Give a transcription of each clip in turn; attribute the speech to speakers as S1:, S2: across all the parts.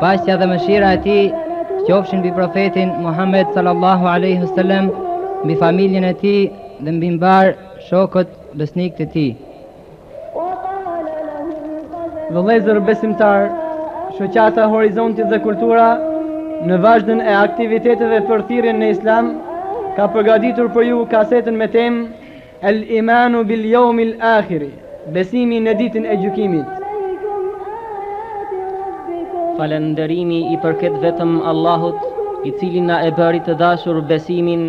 S1: Paqja dhe mëshira e tij qofshin mbi profetin Muhammed sallallahu alaihi wasallam, mbi familjen e tij dhe mbi mbarë shokët
S2: besnikë të tij.
S3: Vëllezër besimtarë, shoqata Horizonti dhe Kultura në vazhdën e aktiviteteve për thirrjen në Islam ka përgatitur për ju kasetën me temë El imanu bil jeumil akhiri, Besimi në ditën e gjykimit.
S1: Falënderimi i përket vetëm Allahut, i cili na e bëri të dashur besimin,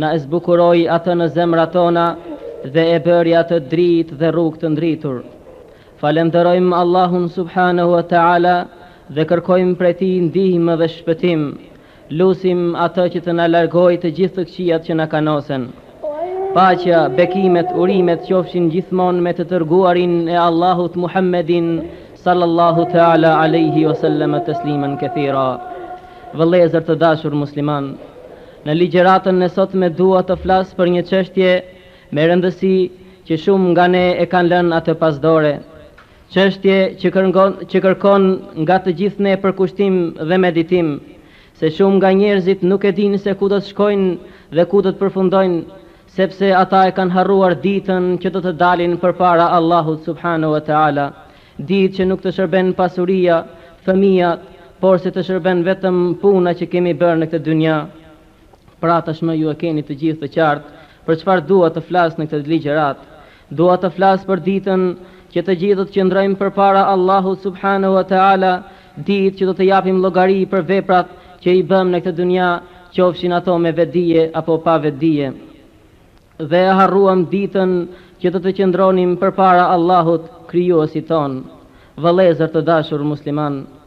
S1: na e zbukuroi atë në zemrat tona dhe e bëri atë dritë dhe rrugë të ndritur. Falënderojmë Allahun subhanahu wa taala dhe kërkojmë prej tij ndihmë dhe shpëtim. Lusim Atë që të na largojë të gjithë të këqijat që na kanosen. Paqja, bekimet, urimet qofshin gjithmonë me të dërguarin e Allahut Muhammedin sallallahu teala alejhi wa sallama tesliman kethira. Vëllezër të dashur muslimanë, në ligjëratën e sotme dua të flas për një çështje me rëndësi që shumë nga ne e kanë lënë atë pas dore. Çështje që kërngon që kërkon nga të gjithë ne përkushtim dhe meditim, se shumë nga njerëzit nuk e dinë se ku do të shkojnë dhe ku do të përfundojnë, sepse ata e kanë harruar ditën që do të dalin përpara Allahut subhanahu wa taala, ditë që nuk të shërben pasuria, fëmijët, porse të shërben vetëm puna që kemi bërë në këtë dynja. Pra tashmë ju e keni të gjithë të qartë për çfarë dua të flas në këtë ligjëratë. Dua të flas për ditën që të gjithë do të qëndrojmë përpara Allahut subhanahu wa ta'ala, ditë që do të japim llogari për veprat që i bëmë në këtë dynja, qofshin ato me vetëdije apo pa vetëdije. Dhe e harruam ditën që do të qëndronim përpara Allahut, Krijuesit tonë. Vëllezër të dashur
S4: muslimanë!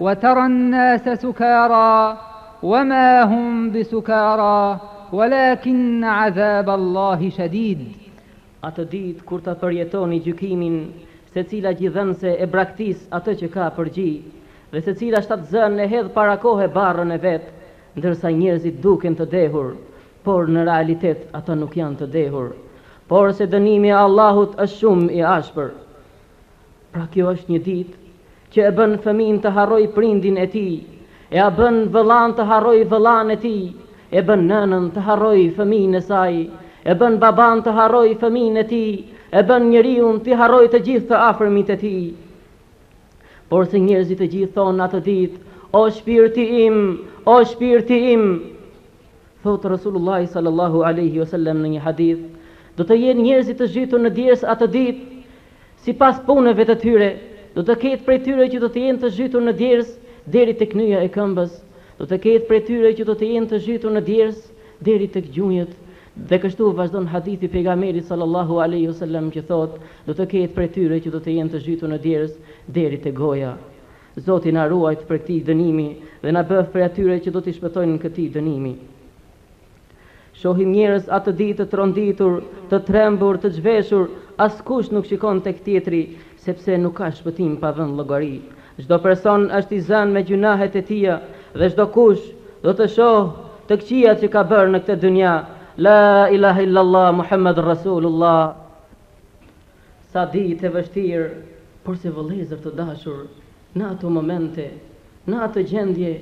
S4: Wa tara an-nase sukara wama hum bisukara walakin adhab Allahi shadid.
S1: Atë ditë kur ta përjetoni gjykimin, secila gjidhënëse e braktis atë që ka për gji, dhe secila shtatzënë e hedh para kohe barrën e vet, ndërsa njerëzit duken të dehur, por në realitet ata nuk janë të dehur. Porse dënimi i Allahut është shumë i ashpër. Pra kjo është një ditë që e bën fëmijën të harrojë prindin e tij, ea bën vëllanë të harrojë vëllanë e tij, e bën nënën të harrojë fëmijën e saj, e bën babanë të harrojë fëmijën e tij, e bën njeriun t'i harrojë të gjithë të afërmit e tij. Porse njerëzit të gjithë thonë atë ditë, O shpirti im, o shpirti im! Thotë Rasulullahi sallallahu alejhi ue sellem në një hadith, Do të jenë njerëzit të zhytur në djersë atë ditë, Sipas punëve të tyre, do të ketë prej tyre që do të jenë të zhytur në djersë deri tek nyja e këmbës, do të ketë prej tyre që do të jenë të zhytur në djersë deri tek gjunjët, dhe kështu vazhdon hadithi i Pejgamberit sallallahu alejhi o selem që thotë, do të ketë prej tyre që do të jenë të zhytur në djersë deri te goja. Zoti na ruajtë prej këtij dënimi dhe na bëftë prej atyre që do t'i shpëtojnë këtij dënimi. Shohim njerëz atë ditë të tronditur, të trembur, të zhveshur, askush nuk shikon tek tjetri, sepse nuk ka shpëtim pa dhënë llogari. Çdo person është i zënë me gjynahet e tija dhe çdokush do të shohë të këqija që ka bërë në këtë dynja. La ilahe illallah Muhammed Rasulullah. Sa ditë e vështirë, porse vëllezër të dashur, Në ato momente, në ato gjendje,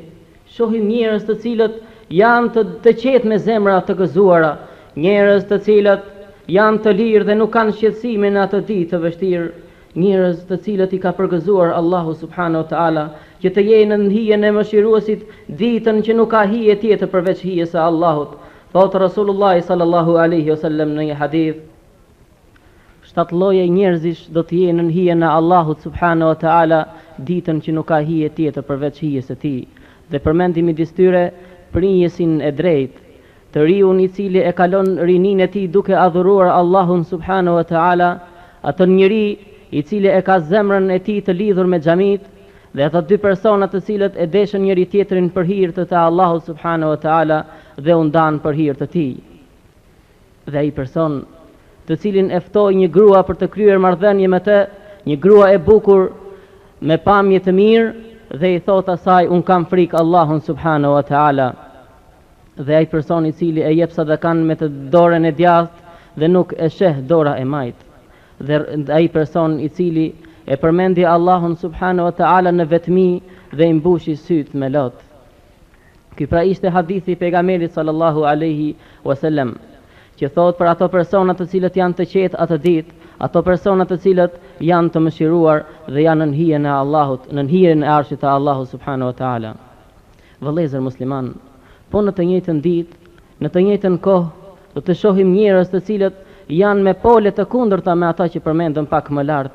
S1: shohim njerëz të cilët janë të të qetë me zemra të gëzuara, njerëz të cilët janë të lirë dhe nuk kanë shqetësime në atë ditë të vështirë, njerëz të cilët i ka përgëzuar Allahu subhanahu wa ta'ala që të jenë nën hijen e Mëshiruesit ditën që nuk ka hije tjetër përveç hijes së Allahut, thotë Rasulullahi sallallahu alejhi o sellem në një hadith. Shtatë lloje njerëzish do të jenë nën hijen e Allahut subhanehu wa ta'ala ditën që nuk ka hije tjetër përveç hijes së tij. Dhe përmendi midis tyre, prijësin e drejtë, të riun i cili e kalon rininë e tij duke adhuruar Allahun subhanehu wa ta'ala, atë njeri i cili e ka zemrën e tij të lidhur me xhamitë, dhe ata dy persona të cilët e deshën njëri-tjetrin për hir të të Allahut subhanehu wa ta'ala dhe u ndanë për hir të tij. Dhe ai person, të cilin e ftoi një grua për të kryer marrëdhënie me të, një grua e bukur, me pamje të mirë, dhe i thotë asaj, Unë kam frikë Allahun subhanehu wa teala. Dhe ai person i cili e jep sadakan me të dorën e djathtë dhe nuk e sheh dora e majtë. Dhe ai person i cili e përmendi Allahun subhanehu wa teala në vetmi dhe i mbushi sytë me lot. Ky pra ishte hadithi i Pejgamberit sallallahu alejhi ue selem, që thotë për ato persona të cilët janë të qetë atë ditë, ato persona të cilët janë të mëshiruar dhe janë nën hijen e Allahut, nën hijen e Arshit të Allahut subhanehu ue teala. Vëllezër muslimanë, po në të njëjtën ditë, në të njëjtën kohë, do të shohim njerëz të cilët janë me pole të kundërta me ata që përmendëm pak më lart,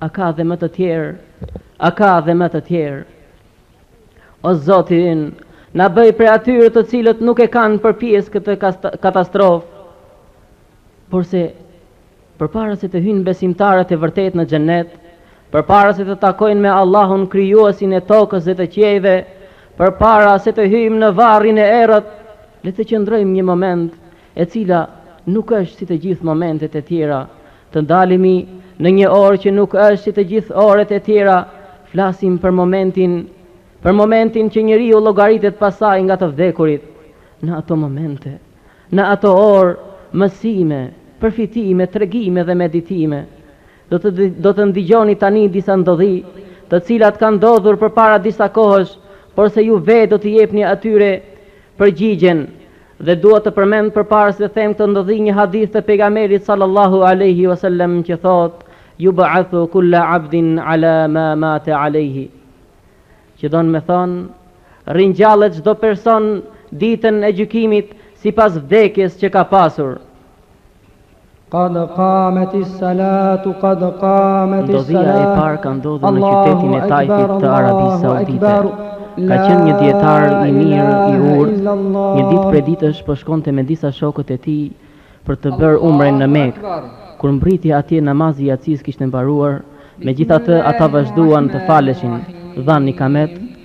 S1: A ka dhe më të tjerë, a ka dhe më të tjerë. O Zoti ynë, na bëj prej atyre të cilët nuk e kanë për pjesë këtë katastrofë, porse përpara se të hyjnë besimtarët e vërtetë në Xhennet, përpara se të takojnë me Allahun Krijuesin e tokës dhe të qiejve, përpara se të hyjmë në varrin e errët, le të qëndrojmë një moment e cila nuk është si të gjithë momentet e tjera, të ndalemi në një orë që nuk është si të gjithë orët e tjera, flasim për momentin, për momentin që njeriu llogaritet pasaj nga të vdekurit, në ato momente, në ato orë, mësime, përfitime, tregime dhe meditime. Do të, do të ndigjoni tani disa ndodhi, të cilat kanë ndodhur përpara disa kohësh, porse ju vetë do t'i jepni atyre përgjigjen, Dhe dua të përmend përpara se të them këtë ndodhi një hadith të Pejgamberit sallallahu alejhi wa sellem që thotë, Yub'athu kullu 'abdin 'ala ma mate 'alejhi. Që don me thonë, ringjallet çdo person ditën e gjykimit sipas vdekjes që ka pasur.
S5: Qad qameti salatu qad qameti salatu
S1: Ndodhia e parë ka ndodhur në qytetin e Taifit të Arabisë Saudite. Ka qenë një dijetar i mirë i urtë, një ditë prej ditësh po shkonte me disa shokët e tij për të bërë umren në Mekë. Kur mbriti atje namazi i jacisë kishte mbaruar, megjithatë ata vazhduan të faleshin, dhanë ikamet,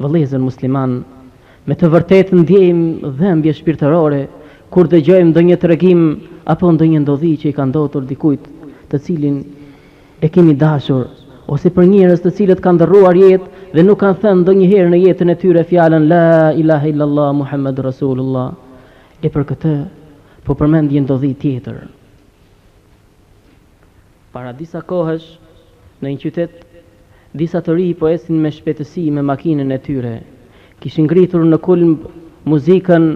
S1: Vëllezër muslimanë, me të vërtetë ndjejmë dhembje shpirtërore kur dëgjojmë ndonjë tregim apo ndonjë ndodhi që i ka ndodhur dikujt të cilin e kemi dashur ose për njerëz të cilët kanë ndërruar jetë dhe nuk kanë thënë ndonjëherë në jetën e tyre fjalën La ilahe illallah Muhammed Rasulullah. E për këtë po përmend një ndodhi tjetër. Para disa kohësh, në një qytet, disa të rinj po ecnin me shpejtësi me makinën e tyre. Kishin ngritur në kulmb muzikën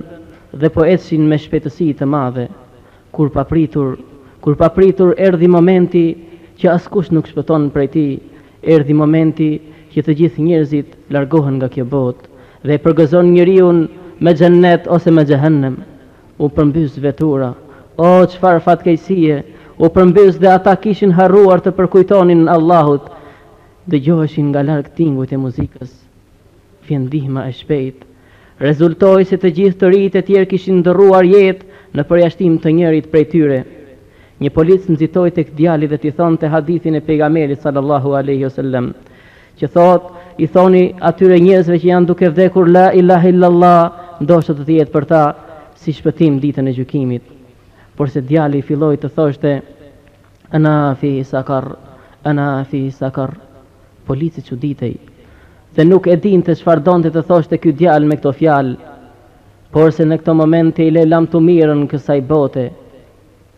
S1: dhe po ecnin me shpejtësi të madhe, kur papritur, kur papritur erdhi momenti që askush nuk shpëton prej tij, erdhi momenti që të gjithë njerëzit largohen nga kjo botë dhe e përgëzon njeriun me xhennet ose me xhehenem. U përmbys vetura. O, çfarë fatkeqësie! U përmbys dhe ata kishin harruar të përkujtonin Allahut. Dëgjoheshin nga larg tingujt e muzikës. Vjen ndihma e shpejtë. Rezultoi se të gjithë të rinjtë e tjerë kishin ndërruar jetë në përjashtim të njërit prej tyre. Një polic nxitoi tek djali dhe t'i thonte hadithin e Pejgamberit sallallahu alejhi wa sellem, Që thotë, I thoni atyre njerëzve që janë duke vdekur, La ilahe illallah, ndoshta do të jetë për ta si shpëtim Ditën e Gjykimit. Porse djali filloi të thoshte, Ana fi sakar, ana fi sakar. Polici çuditej dhe nuk e dinte çfarë donte të thoshte ky djalë me këto fjalë. Porse në këto momente i le lamtumirën kësaj bote.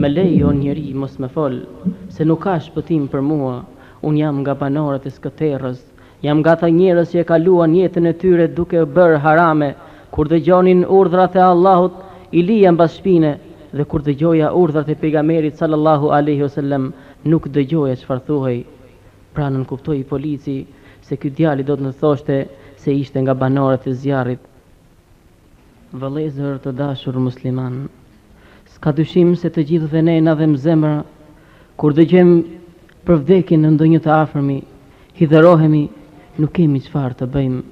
S1: Më lej o njeri mos më fol se nuk ka shpëtim për mua unë jam nga banorët e Skëterrës jam nga ata njerëz që e kaluan jetën e tyre duke bërë harame kur dëgjonin urdhrat e Allahut i lija mbas shpine dhe kur dëgjoja urdhrat e pejgamerit sallallahu alejhi o sellem nuk dëgjoja çfarë thuhej pra nënkuptoi polici se ky djali do të na thoshte se ishte nga banorët e zjarrit. Vëllezër të dashur muslimanë, s'ka dyshim se të gjithëve ne na dhemb zemra kur dëgjojmë për vdekjen e ndonjë të afërmi, hidhërohemi, nuk kemi çfarë të bëjmë.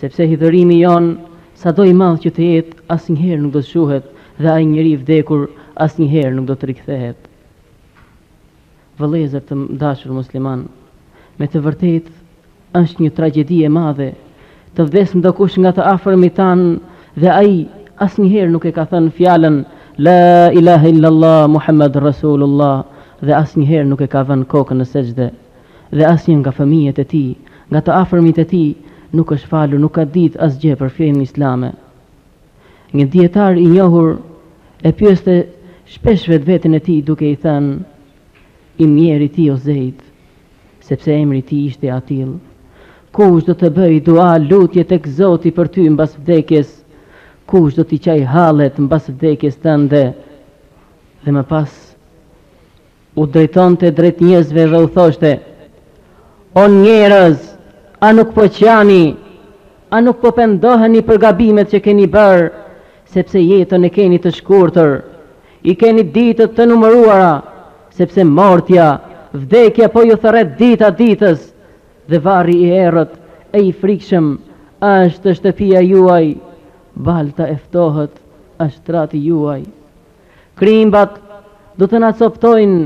S1: Sepse hidhërimi jonë, sado i madh që të jetë, asnjëherë nuk do të shuhet dhe ai njeri i vdekur asnjëherë nuk do të rikthehet. Vëllezër të dashur muslimanë, me të vërtetë është një tragjedi e madhe të vdesë ndokush nga të afërmit tanë dhe ai asnjëherë nuk e ka thënë fjalën La ilahe illallah Muhammadur Rasulullah dhe asnjëherë nuk e ka vënë kokën në sexhde. Dhe asnjë nga fëmijët e tij, nga të afërmit e tij nuk është falur nuk ka ditë asgjë për fenë islame. Një dijetar i njohur e pyeste shpesh vetveten e tij duke i thënë, I mjeri ti o Zejd, sepse emri i tij ishte atillë, kush do të bëjë dua, lutje tek Zoti për ty mbas vdekjes, kush do t'i qajë hallet mbas vdekjes tënde dhe më pas, U drejtonte drejt njerëzve dhe u thoshte, O njerëz, a nuk po qani? A nuk po pendoheni për gabimet që keni bërë, sepse jetën e keni të shkurtër? I keni ditët të numëruara, sepse mortja, vdekja po ju thërret dita ditës, dhe varri i errët e i frikshëm është shtëpia juaj, balta e ftohët është shtrati juaj. Krimbat do të na coptojnë!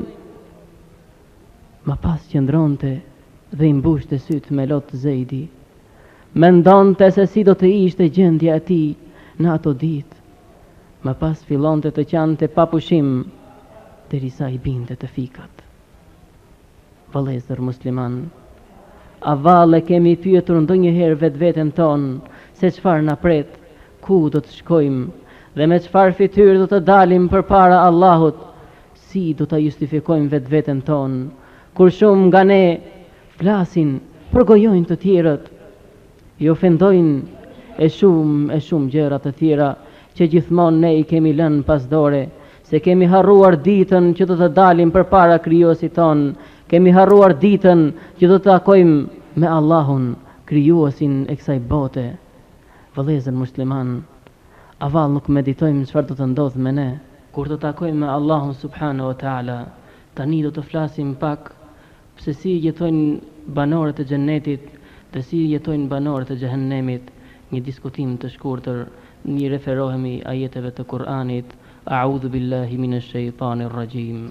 S1: Më pas qëndronte dhe i mbushte sytë me lot Zejdi. Mendonte se si do të ishte gjendja e tij në ato ditë. Më pas fillonte të qante pa pushim, derisa i binte të fikët. Vëllezër muslimanë, a vallë e kemi pyetur ndonjëherë vetveten tonë se çfarë na pret Ku do të shkojmë dhe me çfarë fytyrë do të dalim përpara Allahut? Si do ta justifikojmë vetveten tonë, kur shumë nga ne flasin, përgojojnë të tjerët, i ofendojnë e shumë e shumë gjëra të tjera që gjithmonë ne i kemi lënë pas dore, se kemi harruar ditën që do të dalim përpara Krijuesit tonë, kemi harruar ditën që do të takojmë me Allahun, Krijuesin e kësaj bote. Vëllezër muslimanë, a vallë nuk meditojmë çfarë do të ndodhë me ne, kur të takojmë me Allahun subhanehu ue teala, tani do të flasim pak se si jetojnë banorët e Xhennetit dhe si jetojnë banorët e Xhehennemit, një diskutim të shkurtër, i referohemi ajeteve të Kur'anit, A'udhu billahi
S4: minesh shejtanir rrajim.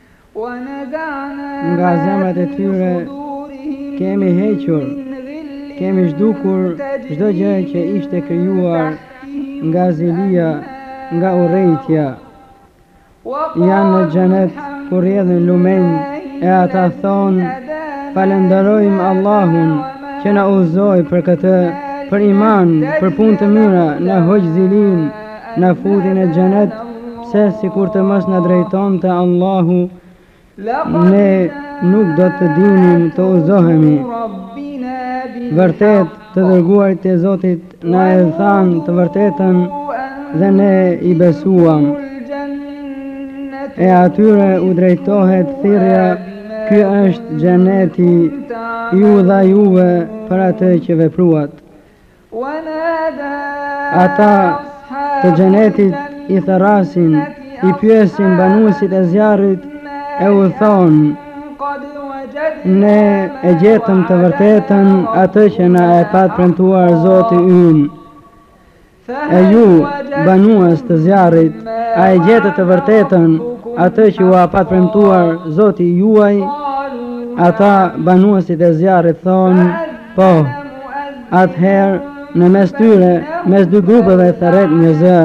S5: Nga zemrat e tyre kemi hequr, kemi zhdukur çdo gjë që ishte krijuar nga zilia, nga urrejtja. Janë në xhenet ku rrjedhin lumenj e ata thonë falënderojmë Allahun që na udhëzoi për këtë, për iman, për punë të mira, na hoqi zilinë. Na futi në xhenet, pse sikur të mos na drejtonte Allahu, ne nuk do të dinim të udhëzohemi. Vërtet, të dërguarit e Zotit na e thanë të vërtetën dhe ne i besuam. E atyre u drejtohet thirrja, ky është xheneti, iu dha juve për atë që vepruat. Ata të xhenetit i thërrasin, i pyesin banuesit e zjarrit e u thonë, ne e gjetëm të vërtetën atë që na e pat premtuar Zoti ynë. E ju, banues të zjarrit, a e gjetët të vërtetën atë që ua pat premtuar Zoti juaj, ata banuesit e zjarrit thonë, Po, atëherë në mes tyre, mes dy grupeve thërret një zë,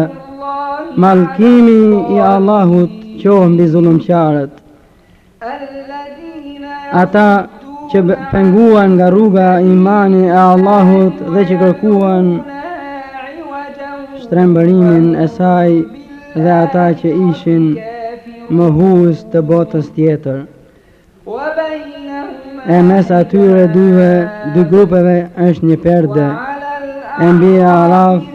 S5: mallkimi i Allahut qoftë mbi zullumqarët. Ata që penguan nga rruga imani e Allahut dhe që kërkuan shtrembërimin e saj dhe ata që ishin mohues të botës tjetër. E mes atyre dyve, dy grupeve është një perde. E mbi Araf,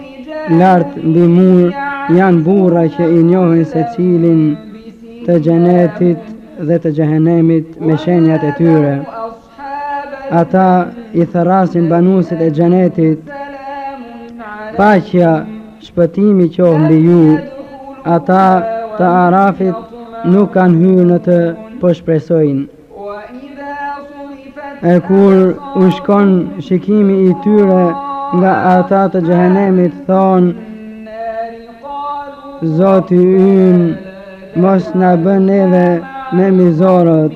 S5: lart mbi mur, janë burra që i njohin secilin të xhenetit dhe të xhehenemit me shenjat e tyre. Ata i thërrasin banuesit e xhenetit, paqja Shpëtimi qoftë mbi ju, ata të Arafit nuk kanë hyrë në të, po shpresojnë. E kur u shkon shikimi i tyre nga ata të xhehenemit thonë Zoti ynë mos na bën neve me mizorët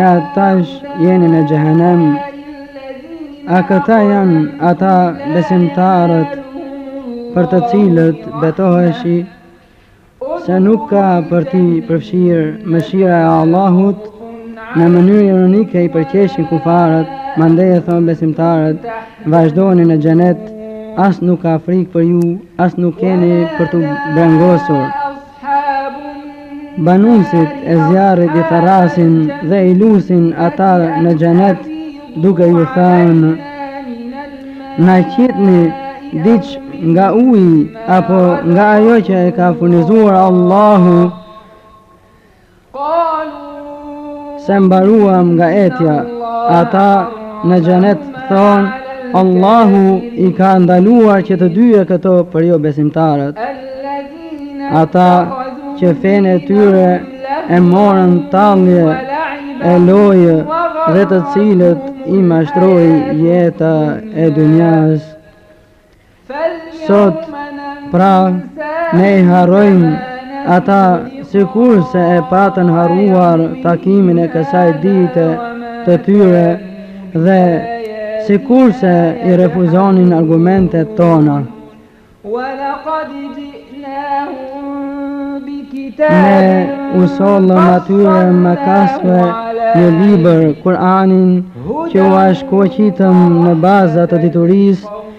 S5: E ata jeni në xhehenem A këta janë ata besimtarët për të cilët betoheshi se nuk ka për t'i përfshirë mëshira e Allahut në mënyrë ironike i përqeshin kufarët, mandej u thonë besimtarëve, vazhdoni në xhenet, as nuk ka frikë për ju, as nuk keni për t'u brengosur. Banuesit e zjarrit i thërrasin dhe i lusin ata në xhenet duke ju
S4: thanë
S5: Na qitni diç nga uji apo nga ajo që ju ka furnizuar Allahu Se mbaruam nga etja, ata në xhenet thonë, Allahu i ka ndaluar që të dyja këto për
S4: jobesimtarët.
S5: Ata që fenë e tyre e morën tallje e lojë dhe të cilët i mashtroi jeta e dunjas. Sot, pra, ne i harrojmë ata sikurse e patën harruar takimin e kësaj dite të tyre dhe sikurse i refuzonin argumentet tona. Ne u sollëm atyre mekasve një libër, Kur'anin, që ua shkoqitëm në baza të diturisë,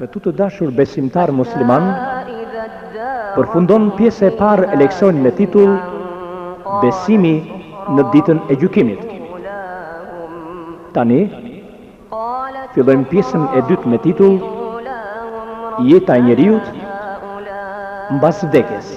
S6: Këtu të dashur
S2: besimtarë muslimanë,
S6: përfundon pjesa e parë e leksionit me titull Besimi në ditën e gjykimit. Tani, fillojmë pjesën e dytë me titull Jeta e njeriut mbas vdekjes.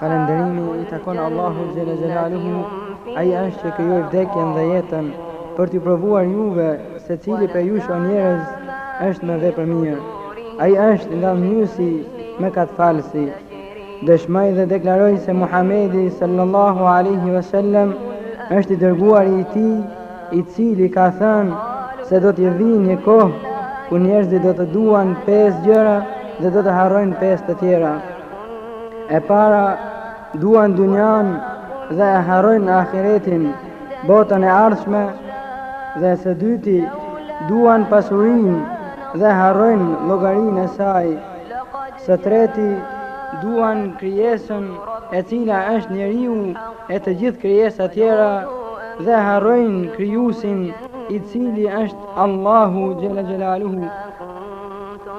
S5: Falënderimi i takon Allahut xhele xhelaluhu, Ai është që krijoi vdekjen dhe jetën, për t'ju provuar juve se cili prej jush o njerëz është më vepërmirë. Ai është ngadhënjyesi, mëkatfalësi. Dëshmoj dhe deklaroj se Muhamedi sallallahu alaihi wasallam është i dërguari i Tij i cili ka thënë se do t'vijë një kohë ku njerëzit do t'i duan pesë gjëra dhe do t'i harrojnë pesë të tjera. E para, duan dunjan dhe e harrojnë ahiretin, botën e ardhshme, dhe së dyti, duan pasurinë dhe harrojnë llogarinë e saj. Së treti, duan krijesën e cila është njeriu e të gjithë krijesat tjera dhe harrojnë krijuesin i cili është Allahu xhele xhelaluhu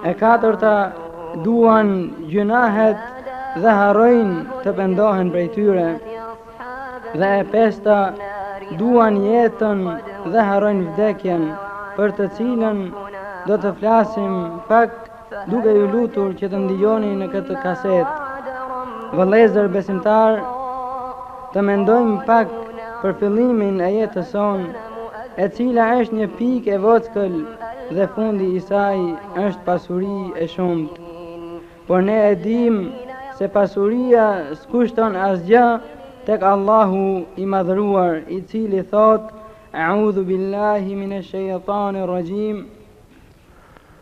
S5: e katërta duan gjynahet dhe harrojnë të pendohen prej tyre dhe e pesta duan jetën dhe harrojnë vdekjen për të cilën do të flasim pak Duke ju lutur që të ndigjoni në këtë kaset, vëllezër besimtarë, të mendojmë pak për fillimin e jetës sonë, e cila është një pikë e vockël dhe fundi i saj është pasuri e shumtë. Por ne e dimë se pasuria s'kushton asgjë tek Allahu i madhëruar i cili thotë E'udhu billahi minesh shejtanir rraxhim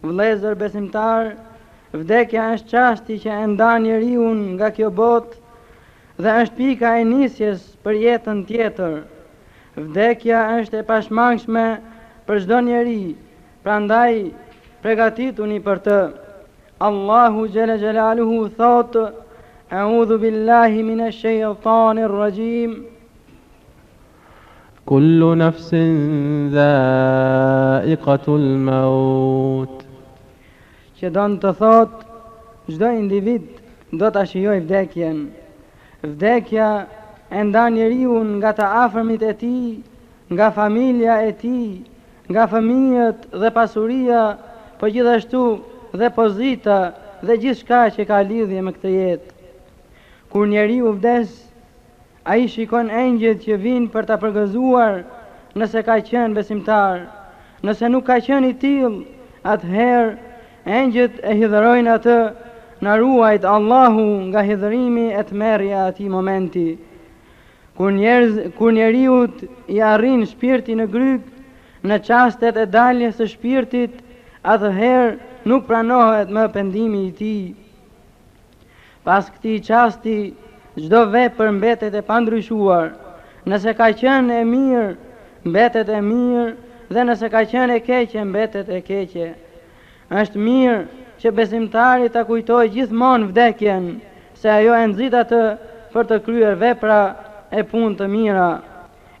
S5: Vëllezër besimtarë, vdekja është çasti që e ndan njeriun nga kjo botë dhe është pika e nisjes për jetën tjetër. Vdekja është e pashmangshme për çdo njeri, prandaj pregatituni për të. Allahu xhele xhelaluhu thotë, E'udhu billahi minesh shejtanir rraxhim.
S7: Kullu nafsin dhaiqatul maut.
S5: Që don të thotë, çdo individ do ta shijojë vdekjen. Vdekja e ndan njeriun nga të afërmit e tij, nga familja e tij, nga fëmijët dhe pasuria, po gjithashtu dhe pozita dhe gjithçka që ka lidhje me këtë jetë. Kur njeriu vdes, Ai shikon engjëjt që vijnë për ta përgëzuar nëse ka qenë besimtar. Nëse nuk ka qenë i tillë, atëherë engjëjt e hidhërojnë atë, na ruajt Allahu nga hidhërimi e tmerrja e atij momenti. Kur njerëz, kur njeriut i arrin shpirti në grykë, në çastet e daljes së shpirtit, atëherë nuk pranohet më pendimi i tij. Pas këtij çasti, çdo vepër mbetet e pandryshuar, nëse ka qenë e mirë, mbetet e mirë dhe nëse ka qenë e keqe mbetet e keqe. Është mirë që besimtari ta kujtojë gjithmonë vdekjen, se ajo e nxit atë për të kryer vepra e punë të mira.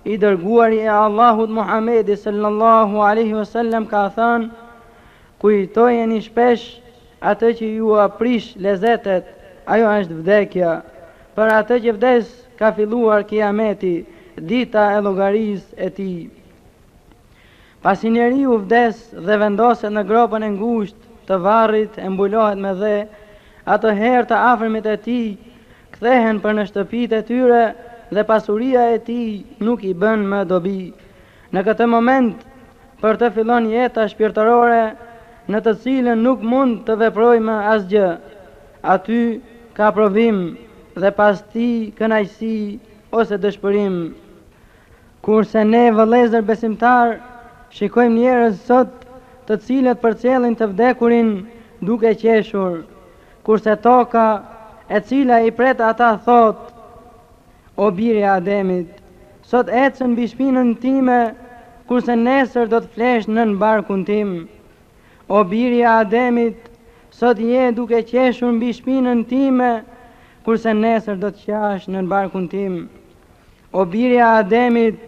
S5: I Dërguari i Allahut Muhamedi sallallahu alejhi ve sellem ka thënë, Kujtojeni shpesh Atë që jua prish lezetet, ajo është vdekja. Për atë që vdes ka filluar Kijameti, Dita e Llogarisë e tij. Pasi njeriu vdes dhe vendoset në gropën e ngushtë të varrit e mbulohet me dhe, atëherë të afërmit e tij kthehen për në shtëpitë e tyre dhe pasuria e tij nuk i bën më dobi. Në këtë moment për të fillon jeta shpirtërore në të cilën nuk mund të veprojë më asgjë. Aty ka provim dhe pas tij kënaqësi ose dëshpërim. Kurse ne vëllezër besimtarë shikojmë njerëz sot të cilët përcjellin të vdekurin duke qeshur, kurse toka e cila i pret ata thotë, O bir i Ademit, sot ecën mbi shpinën time, kurse nesër do të flesh nën barkun tim. O bir i Ademit, sot je duke qeshur mbi shpinën time, kurse nesër do të qash nën barkun tim. O bir i Ademit,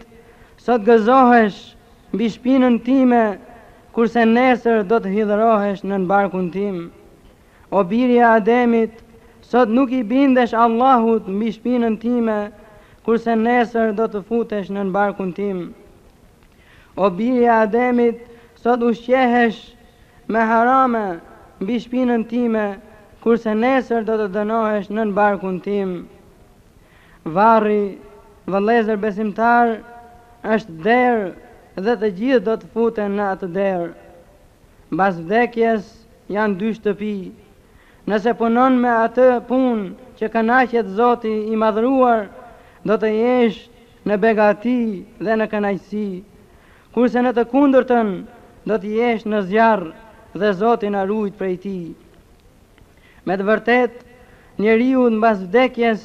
S5: sot gëzohesh mbi shpinën time, kurse nesër do të hidhërohesh nën barkun tim. O bir i Ademit, sot nuk i bindesh Allahut mbi shpinën time, kurse nesër do të futesh nën barkun tim. O bir i Ademit, sot ushqehesh me harame mbi shpinën time, kurse nesër do të dënohesh nën barkun tim. Varri, vëllezër besimtarë, është derë dhe të gjithë do të futen në atë derë. Mbas vdekjes janë dy shtëpi. Nëse punon me atë punë që kënaqet Zoti i Madhëruar, do të jesh në begati dhe në kënaqësi. Kurse në të kundërtën, do të jesh në zjarr dhe Zoti na rujt prej tij. Me të vërtetë njeriut mbas vdekjes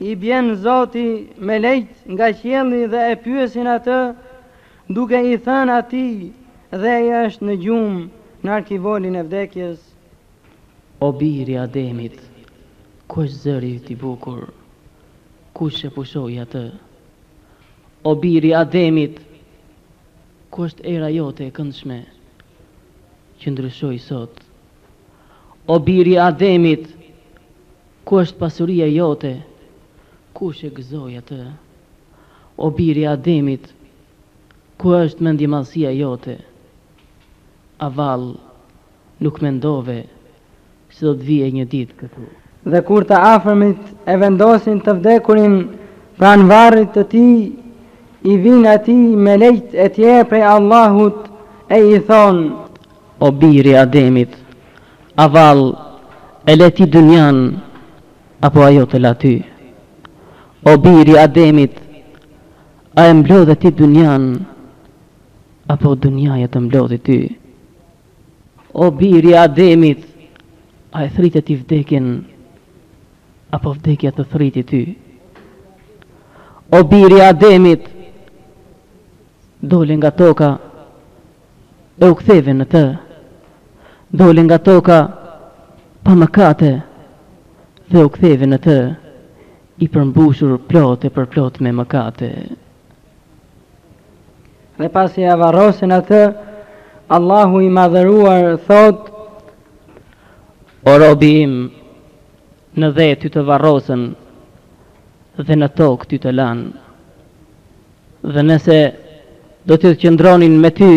S5: i bjen Zoti melejtë nga qielli dhe e pyesin atë duke i thënë atij dhe ai është në gjumë në arkivolin e vdekjes.
S1: O bir i Ademit, ku është zëri yt i bukur? Kush e pushoi atë? O bir i Ademit, ku është era jote e këndshme që ndryshoi sot? O bir i Ademit, ku është pasuria jote? Kush e gëzoi atë? O bir i Ademit, ku është mendjemadhësia jote? A vallë nuk mendove se do të vije një ditë këtu?
S5: Dhe kur të afërmit e vendosin të vdekurin pranë varrit të tij, i vijnë atij melejtë e tjerë prej Allahut e i thonë.
S1: O bir i Ademit, a vallë e le ti dynjanë apo ajo të la ty? O bir i Ademit, a e mblodhe ti dynjanë apo dynjaja të mblodhi ty? O bir i Ademit, a e thrite ti vdekjen apo vdekja të thriti ty? O bir i Ademit, dole nga toka E u ktheve në të. Dole nga toka pa mëkate dhe u ktheve në të, i përmbushur plot e përplot me mëkate.
S5: Dhe pasi e varrosën atë, Allahu i Madhëruar thotë,
S1: O robi im, në dhe ty të varrosën dhe në tokë ty të lanë. Dhe nëse do të qëndronin me ty,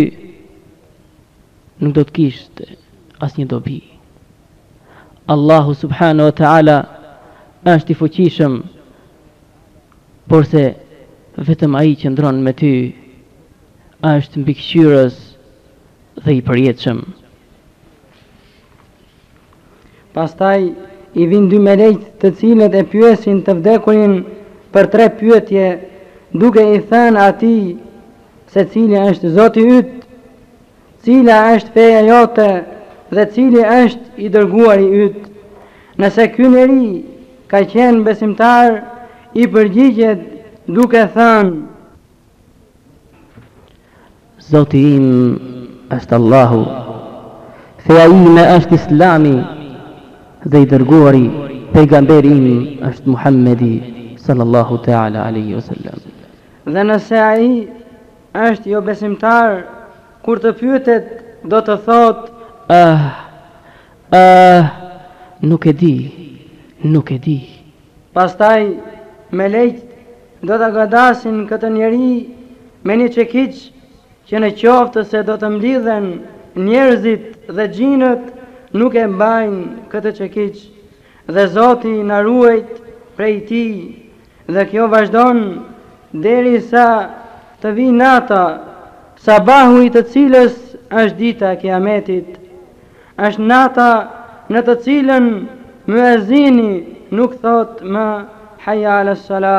S1: nuk do të kishte asnjë dobi. Allahu subhanahu wa taala është i fuqishëm, porse vetëm ai qëndron me ty, është mbikëqyrës dhe i përjetshëm.
S5: Pastaj i vijnë dy meleqtë të cilët e pyesin të vdekurin për tre pyetje, duke i thënë atij se cili është Zoti yt, cila është feja jote dhe cili është i dërguari yt. Nëse ky njeri ka qenë besimtar, i përgjigjet duke thënë,
S1: Zoti im është Allahu, feja ime është islami dhe i dërguari pejgamberi im është Muhammedi sallallahu ta'ala alaihi wa sallam.
S5: Dhe nëse ai është jo besimtar, kur të pyetet do të thotë,
S1: ah, ah, nuk e di, nuk e di.
S5: Pastaj meleqtë do ta godasin këtë njeri me një çekiç që në qoftë se do të mblidhen njerëzit dhe xhinët nuk e mbajnë këtë çekiç dhe Zoti na ruajt prej tij dhe kjo vazhdon derisa të vijë nata, sabahu i të cilës është dita e Kiametit Është nata në të cilën muezini nuk thotë më Hayya ala sala,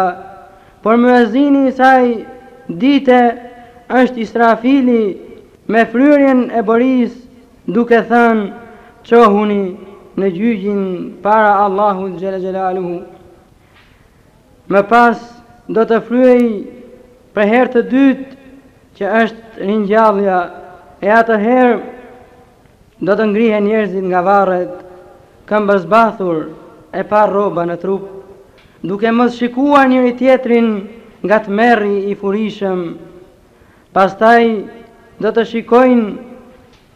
S5: por muezini i asaj dite është Israfili me fryrjen e borisë duke thënë çohuni në gjyqin para Allahut xhele xhelaluhu. Më pas do të fryhet për herë të dytë që është ringjallja e atëherë do të ngrihen njerëzit nga varret këmbëzbathur e pa rroba në trup, duke mos shikuar njëri-tjetrin nga tmerri i furishëm. Pastaj do të shikojnë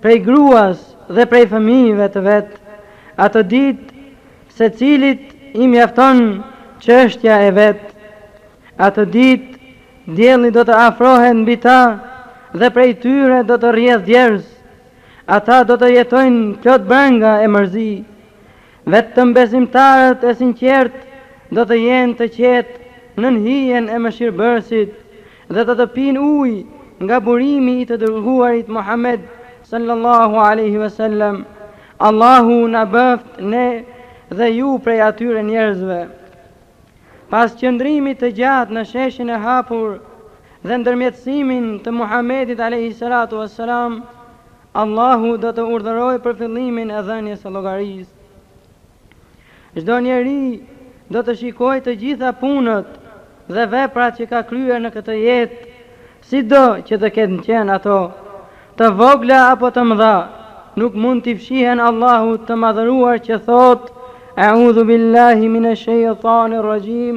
S5: prej gruas dhe prej fëmijëve të vet, atë ditë secilit i mjafton çështja e vet. Atë ditë dielli do të afrohet mbi ta dhe prej tyre do të rrjedhë djersë. Ata do të jetojnë plot brenga e mërzi. Vetëm besimtarët e sinqertë do të jenë të qetë nën hijen e Mëshirëbërësit, Dhe do të pinë ujë nga burimi i të Dërguarit Muhammed sallallahu alejhi ve sellem, Allahu na bëftë ne dhe ju prej atyre njerëzve. Pas qëndrimit të gjatë në Sheshin e Hapur dhe ndërmjetësimin të Muhammedit alejhi selatu ve selam, Allahu do të urdhërojë për fillimin e dhënies së llogarisë. Çdo njeri do të shikojë të gjitha punët dhe veprat që ka kryer në këtë jetë, sido që të ketë qenë ato, të vogla apo të mëdha, nuk mund t'i fshihen Allahut të Madhëruar që thotë, E'udhu billahi minesh shejtanir rrajim.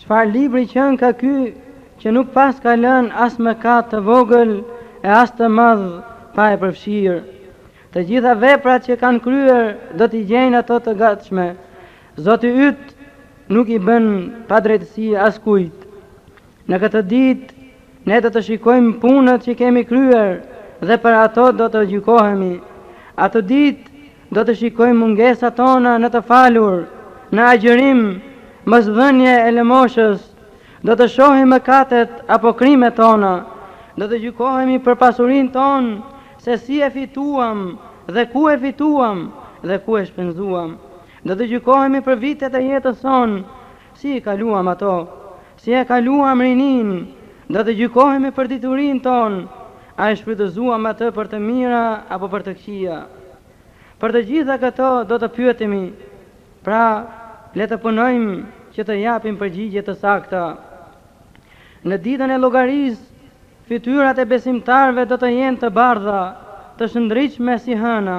S5: Çfarë libri qenka ky që nuk paska lënë as mëkat të vogël e as të madh pa e përfshirë. Të gjitha veprat që kanë kryer do t'i gjejnë ato të gatshme. Zoti yt nuk i bën padrejtësi askujt. Në këtë ditë ne do të shikojmë punët që kemi kryer dhe për ato do të gjykohemi. Atë ditë Do të shikojmë mungesat tona në të falur, në agjërim, mosdhënie e lëmoshës, do të shohim mëkatet apo krimet tona, do të gjykohemi për pasurinë tonë se si e fituam dhe ku e fituam dhe ku e shpenzuam, do të gjykohemi për vitet e jetës sonë si i kaluam ato. Si e kaluam rininë, do të gjykohemi për diturinë tonë, a e shfrytëzuam atë për të mira apo për të këqija. Për të gjitha këto do të pyetemi, pra le të punojmë që të japim përgjigje të sakta. Në Ditën e Llogarisë, fytyrat e besimtarëve do të jenë të bardha, të shndritshme si hëna.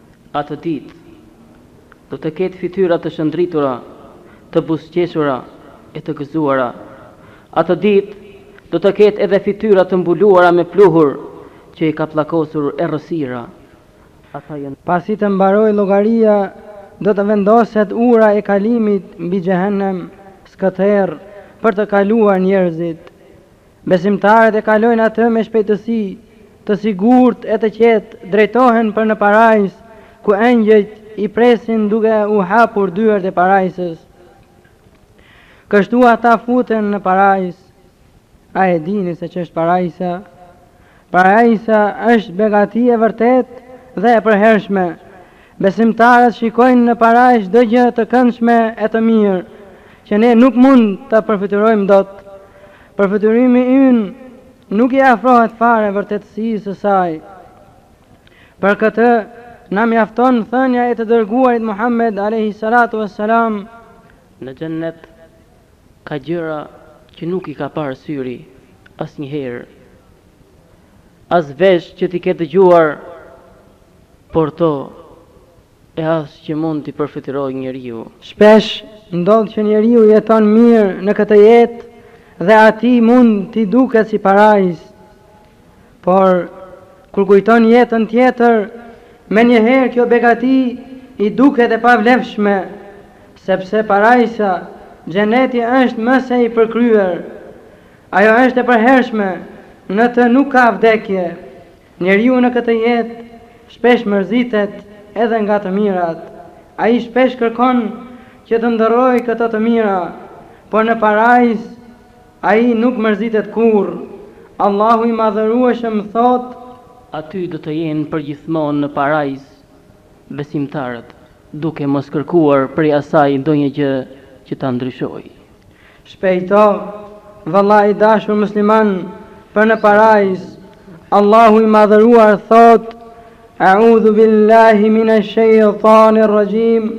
S1: Atë ditë, do të ketë fytyra të shndritura, të buzëqeshura e të gëzuara. Atë ditë, do të ketë edhe fytyra të mbuluara me pluhur që i ka pllakosur errësira.
S5: Pasi të mbarojë llogaria, do të vendoset ura e kalimit mbi xhehenem, skëterr, për të kaluar njerëzit. Besimtarët e kalojnë atë me shpejtësi, të sigurt e të qetë drejtohen për në Parajsë, ku engjëjt i presin duke u hapur dyert e Parajsës. Kështu ata futen në Parajsë. A e dini se ç'është Parajsa? Parajsa është begati e vërtetë dhe e përhershme. Besimtarët shikojnë në Parajsë çdo gjë të këndshme e të mirë, që ne nuk mund ta përfytyrojmë dot. Përfytyrimi ynë nuk i afrohet fare vërtetësisë së saj. Për këtë na mjafton thënia e të Dërguarit Muhammed alejhi salatu ves selam,
S1: Në Xhennet. Ka gjëra që nuk i ka parë syri asnjëherë, as vesh që t'i ketë dëgjuar, por ato e as që mund t'i përfytyrojë njeriu.
S5: Shpesh ndodh që njeriu jeton mirë në këtë jetë dhe atij mund t'i duket si parajsë, Por, kur kujton jetën tjetër, menjëherë kjo begati i duket e pavlefshme, sepse Parajsa, Xheneti është më se i përkryer. Ajo është e përhershme, në të nuk ka vdekje. Njeriu në këtë jetë shpesh mërzitet edhe nga të mirat. Ai shpesh kërkon që të ndërrojë këto të mira, por në Parajsë, Ai nuk mërzitet kurrë. Allahu i Madhërueshëm thotë.
S1: Aty do të jenë përgjithmonë në Parajsë besimtarët, duke mos kërkuar prej asaj ndonjë gjë që ta ndryshojë.
S5: Shpejto, vëlla i dashur musliman, për në Parajsë. Allahu i Madhëruar thotë, E'udhu billahi minesh shejtanir rrexhim,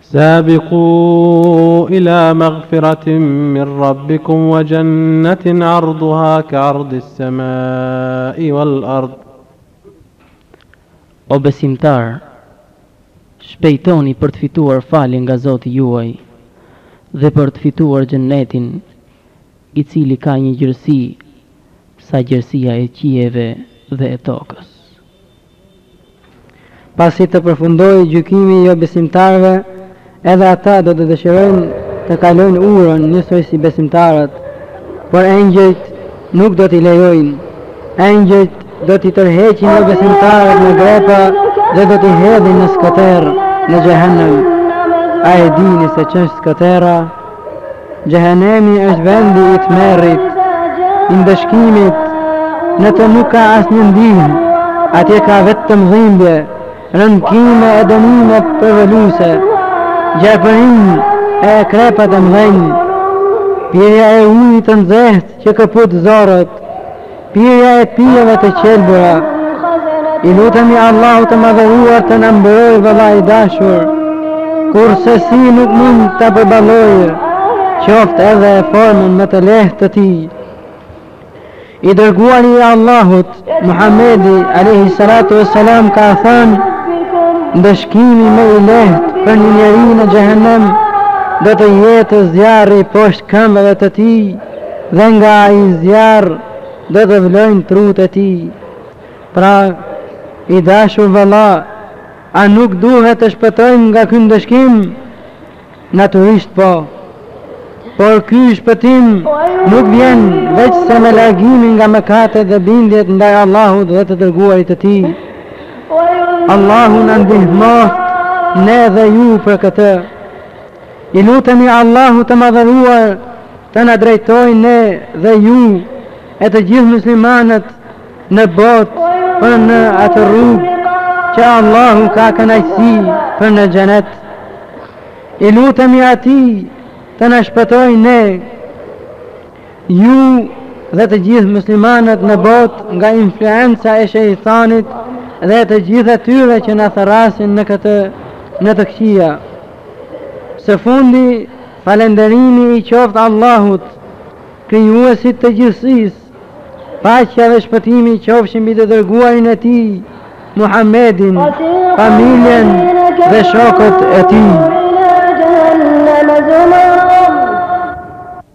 S7: Sabiqu ila maghfiratin min rabbikum wa jannatin 'arduha ka 'ardi s-samai wal ard.
S1: O besimtarë, shpejtoni për të fituar falje nga Zoti juaj dhe për të fituar Xhennetin, i cili ka një gjerësi sa gjerësia e qiejve dhe e tokës.
S5: Pasi të përfundojë gjykimi i jobesimtarëve, edhe ata do të dëshirojnë të kalojnë urën njësoj si besimtarët, por engjëjt nuk do t'i lejojnë. Engjëjt do t'i tërheqin jobesimtarët me grepa dhe do t'i hedhin në skëterrë, në Xhehenem. A e dini se ç'është skëterra? Xhehenemi është vendi i tmerrit, i ndëshkimit, në të nuk ka asnjë ndihmë, atje ka vetëm dhimbje, rënkime e dënime përvëluese, gjarpërinj, akrepa të mëdhenj, pirja e ujit të nxehtë që këput zorrët, Pirja e pijeve të qelbura I lutemi Allahut të madhëruar të na mbrojë vëlla i dashur Kurrsesi nuk mund ta përballojë Qoftë edhe formën më të lehtë të tij I dërguari i Allahut Muhammedi alejhi salatu ue selam ka thënë Ndëshkimi më i lehtë për një njeri në Xhehenem do të jetë zjarri poshtë këmbëve të tij Dhe nga ai zjarr do të vlojnë trutë e tij. Pra, i dashur vëlla, a nuk duhet të shpëtojmë nga ky ndëshkim? Natyrisht po. Por ky shpëtim nuk vjen veçse me largimin nga mëkatet dhe bindjet ndaj Allahut dhe të dërguarit të tij. Allahu na ndihmoftë ne dhe ju për këtë. I lutemi Allahut të madhëruar të na drejtojë ne dhe ju e të gjithë muslimanët në botë për në atë rrugë që Allahu ka kënaqësi për në xhenet. I lutemi atij të na shpëtojë ne, ju dhe të gjithë muslimanët në botë nga influenca e shejtanit dhe të gjithë atyre që na thërrasin në të këqija. Së fundi, falënderimi i qoftë Allahut, Krijuesit të gjithësisë, paqja dhe shpëtimi qofshin mbi të dërguarin e Tij, Muhammedin, familjen dhe shokët e
S2: tij.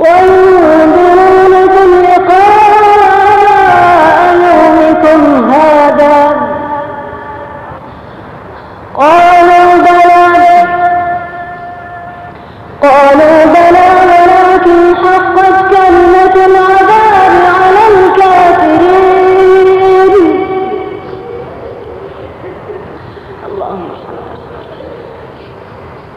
S2: وينذرونكم لقاء يومكم هذا قالوا بلى قالوا بلى ولكن حقت كلمة العذاب على الكافرين اللهم
S6: صل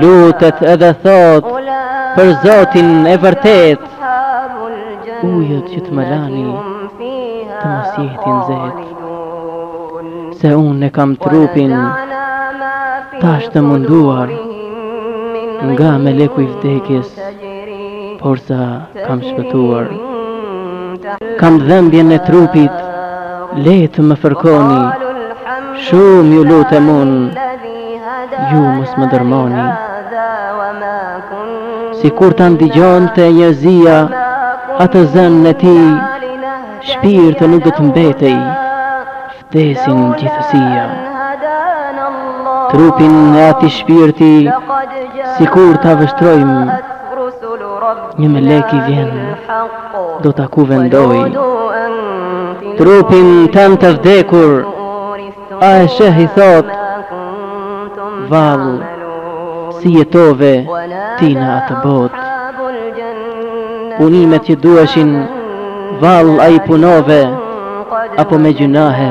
S6: Lutet edhe thotë për Zotin e vërtetë Ujët që të më lani të mos jetë i nxehtë Se unë e kam trupin tash të munduar Nga meleku i vdekjes Por sa kam shpëtuar Kam dhëmbjen e trupit Lehtë më fërkoni Shumë ju lutem unë Ju mos më dërmoni Sikur ta ndigjonte njerëzia Atë zënë e tij Shpirt nuk do të mbetej Vdesin gjithësia Trupin e atij shpirti Sikur ta vështrojmë Një melek i vjen Do ta kuvendojë Trupin tënd të vdekur A e sheh i thotë Vallë Si jetove Ti në atë botë Punimet që duheshin Vallë a i punove apo me gjynahe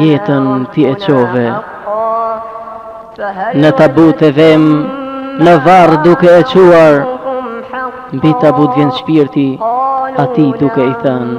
S6: jetën ti e çove Në tabut e vem në varr duke e çuar Mbi tabut vjen shpirti atij duke i thënë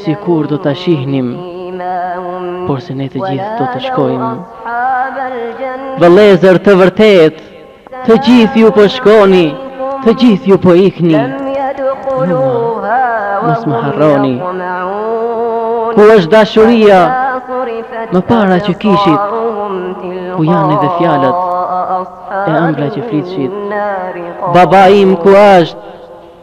S6: Sikur do ta shihnim, porse ne të gjithë do të shkojmë. Vëllezër të vërtetë, të gjithë ju po shkoni, të gjithë ju po ikni. Mos më harroni. Ku është dashuria? Më para që kishit, ku janë edhe fjalët e ambla që flitshit. Baba im ku është?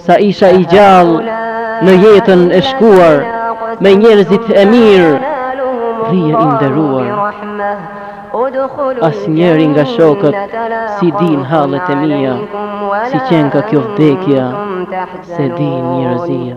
S6: Sa isha i gjallë në jetën e shkuar me njerëzit e mirë rrija i nderuar. Asnjëri nga shokët s'i din hallet e mia, si qenka kjo vdekja s'e din njerëzia.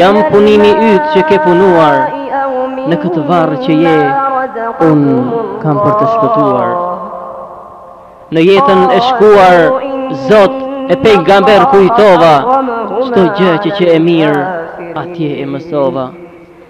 S6: Jam punimi yt që ke punuar Në këtë varr që je Unë kam për të shpëtuar Në jetën e shkuar Zot e pejgamber kujtova Çdo gjë që qe e mirë Atje e mësova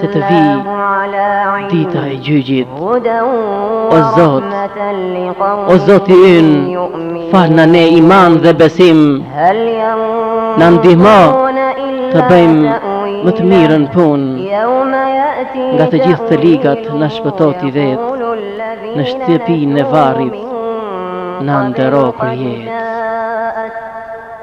S6: se të vijë dita e gjyqit. O Zot, o Zoti ynë, falna ne iman dhe besim, na ndihmo të bëjmë më të mirën punë, nga të gjithë të ligat na shpëto ti vetë, në shtëpinë e varrit, na ndero për jetë.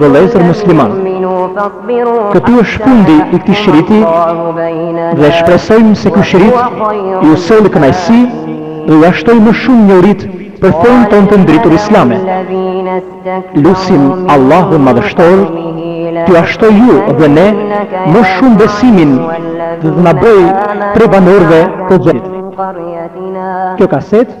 S8: Vëllezër
S6: muslimanë,
S8: këtu është fundi i këtij shiriti dhe shpresojmë se ky shirit ju solli kënaqësi dhe jua shtoi më shumë njohuritë për fenë tonë të ndritur islame. Lusim Allahun madhështor t'jua shtojë ju dhe ne më shumë besimin dhe të na bëjë prej banorëve të xhenetit. Kjo
S6: kasetë